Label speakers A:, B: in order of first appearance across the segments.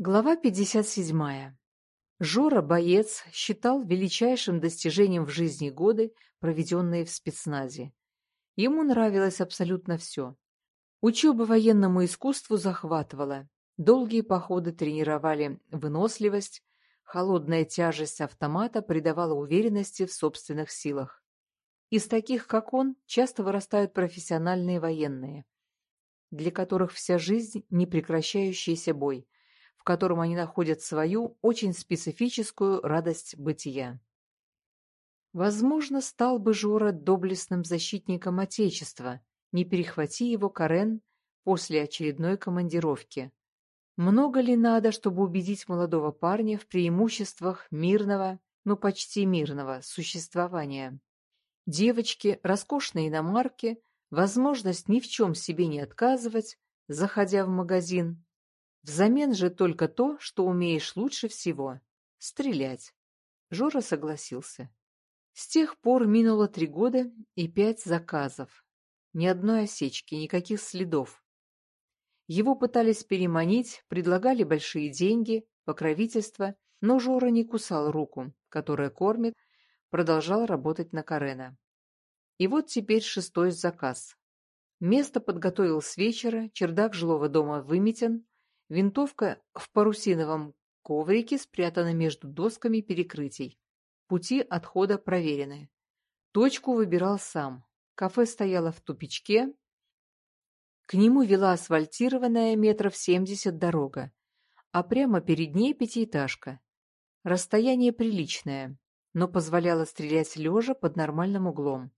A: Глава 57. Жора, боец, считал величайшим достижением в жизни годы, проведенные в спецназе. Ему нравилось абсолютно все. Учеба военному искусству захватывала. Долгие походы тренировали выносливость, холодная тяжесть автомата придавала уверенности в собственных силах. Из таких, как он, часто вырастают профессиональные военные, для которых вся жизнь – непрекращающийся бой – котором они находят свою очень специфическую радость бытия. Возможно, стал бы Жора доблестным защитником Отечества, не перехвати его Карен после очередной командировки. Много ли надо, чтобы убедить молодого парня в преимуществах мирного, ну почти мирного, существования? Девочки, роскошные иномарки, возможность ни в чем себе не отказывать, заходя в магазин, Взамен же только то, что умеешь лучше всего — стрелять. Жора согласился. С тех пор минуло три года и пять заказов. Ни одной осечки, никаких следов. Его пытались переманить, предлагали большие деньги, покровительство, но Жора не кусал руку, которая кормит, продолжал работать на Карена. И вот теперь шестой заказ. Место подготовил с вечера, чердак жилого дома выметен, Винтовка в парусиновом коврике спрятана между досками перекрытий. Пути отхода проверены. Точку выбирал сам. Кафе стояло в тупичке. К нему вела асфальтированная метров семьдесят дорога, а прямо перед ней пятиэтажка. Расстояние приличное, но позволяло стрелять лежа под нормальным углом.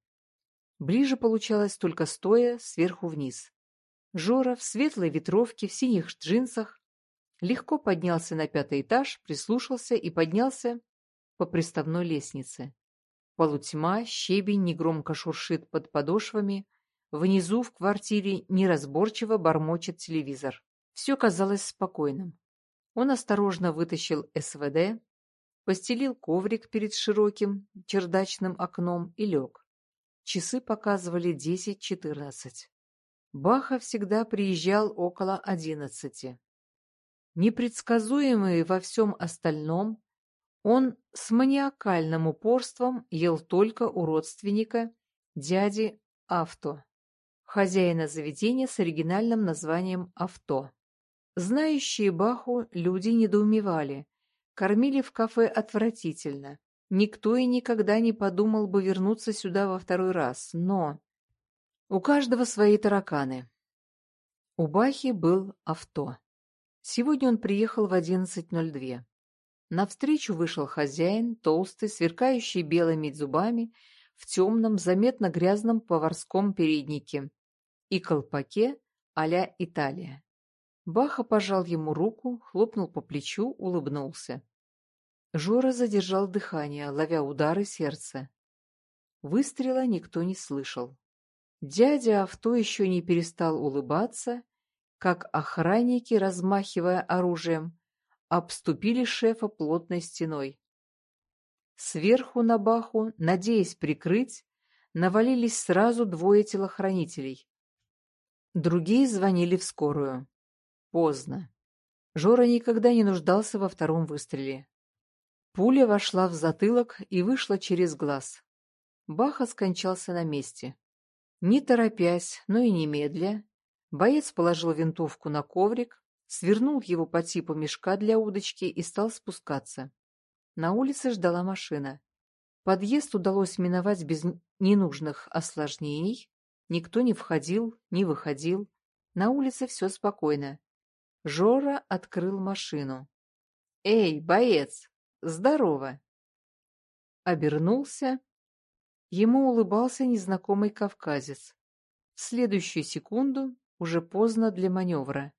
A: Ближе получалось только стоя сверху вниз. Жора в светлой ветровке, в синих джинсах легко поднялся на пятый этаж, прислушался и поднялся по приставной лестнице. Полутьма, щебень негромко шуршит под подошвами, внизу в квартире неразборчиво бормочет телевизор. Все казалось спокойным. Он осторожно вытащил СВД, постелил коврик перед широким чердачным окном и лег. Часы показывали десять-четырнадцать. Баха всегда приезжал около одиннадцати. Непредсказуемый во всем остальном, он с маниакальным упорством ел только у родственника, дяди Авто, хозяина заведения с оригинальным названием Авто. Знающие Баху люди недоумевали, кормили в кафе отвратительно. Никто и никогда не подумал бы вернуться сюда во второй раз, но... У каждого свои тараканы. У Бахи был авто. Сегодня он приехал в 11.02. Навстречу вышел хозяин, толстый, сверкающий белыми зубами, в темном, заметно грязном поварском переднике и колпаке а-ля Италия. Баха пожал ему руку, хлопнул по плечу, улыбнулся. Жора задержал дыхание, ловя удары сердца. Выстрела никто не слышал. Дядя авто еще не перестал улыбаться, как охранники, размахивая оружием, обступили шефа плотной стеной. Сверху на Баху, надеясь прикрыть, навалились сразу двое телохранителей. Другие звонили в скорую. Поздно. Жора никогда не нуждался во втором выстреле. Пуля вошла в затылок и вышла через глаз. Баха скончался на месте. Не торопясь, но и немедля, боец положил винтовку на коврик, свернул его по типу мешка для удочки и стал спускаться. На улице ждала машина. Подъезд удалось миновать без ненужных осложнений. Никто не входил, не выходил. На улице все спокойно. Жора открыл машину. «Эй, боец! Здорово!» Обернулся Ему улыбался незнакомый кавказец. В следующую секунду, уже поздно для маневра,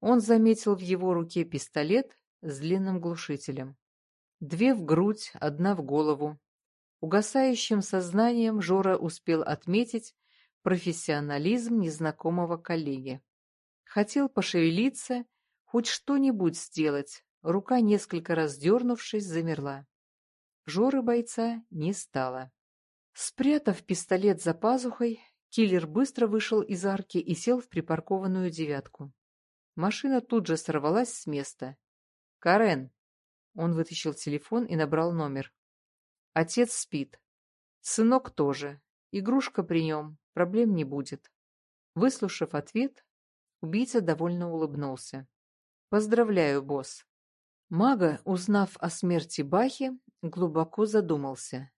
A: он заметил в его руке пистолет с длинным глушителем. Две в грудь, одна в голову. Угасающим сознанием Жора успел отметить профессионализм незнакомого коллеги. Хотел пошевелиться, хоть что-нибудь сделать, рука, несколько раз дернувшись, замерла. Жоры бойца не стало. Спрятав пистолет за пазухой, киллер быстро вышел из арки и сел в припаркованную девятку. Машина тут же сорвалась с места. «Карен!» Он вытащил телефон и набрал номер. «Отец спит. Сынок тоже. Игрушка при нем. Проблем не будет». Выслушав ответ, убийца довольно улыбнулся. «Поздравляю, босс». Мага, узнав о смерти Бахи, глубоко задумался.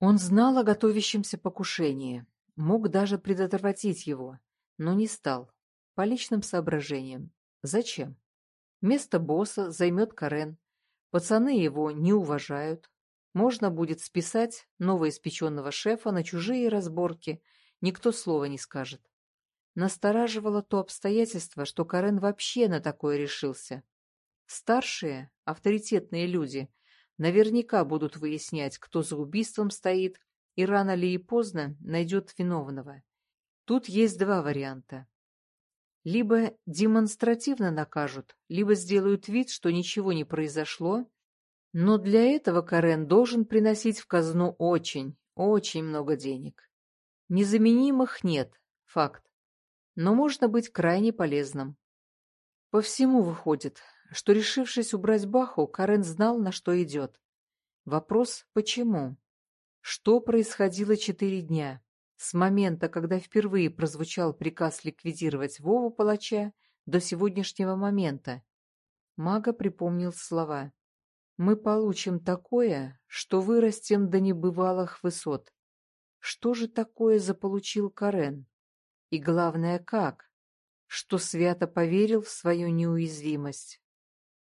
A: Он знал о готовящемся покушении, мог даже предотвратить его, но не стал. По личным соображениям. Зачем? Место босса займет Карен. Пацаны его не уважают. Можно будет списать новоиспеченного шефа на чужие разборки, никто слова не скажет. Настораживало то обстоятельство, что Карен вообще на такое решился. Старшие, авторитетные люди, наверняка будут выяснять, кто за убийством стоит, и рано ли и поздно найдет виновного. Тут есть два варианта. Либо демонстративно накажут, либо сделают вид, что ничего не произошло, но для этого Карен должен приносить в казну очень, очень много денег. Незаменимых нет, факт, но можно быть крайне полезным. По всему выходит, что, решившись убрать Баху, Карен знал, на что идет. Вопрос «почему?». Что происходило четыре дня? С момента, когда впервые прозвучал приказ ликвидировать Вову Палача, до сегодняшнего момента. Мага припомнил слова. «Мы получим такое, что вырастем до небывалых высот». Что же такое заполучил Карен? И главное, как? Что свято поверил в свою неуязвимость.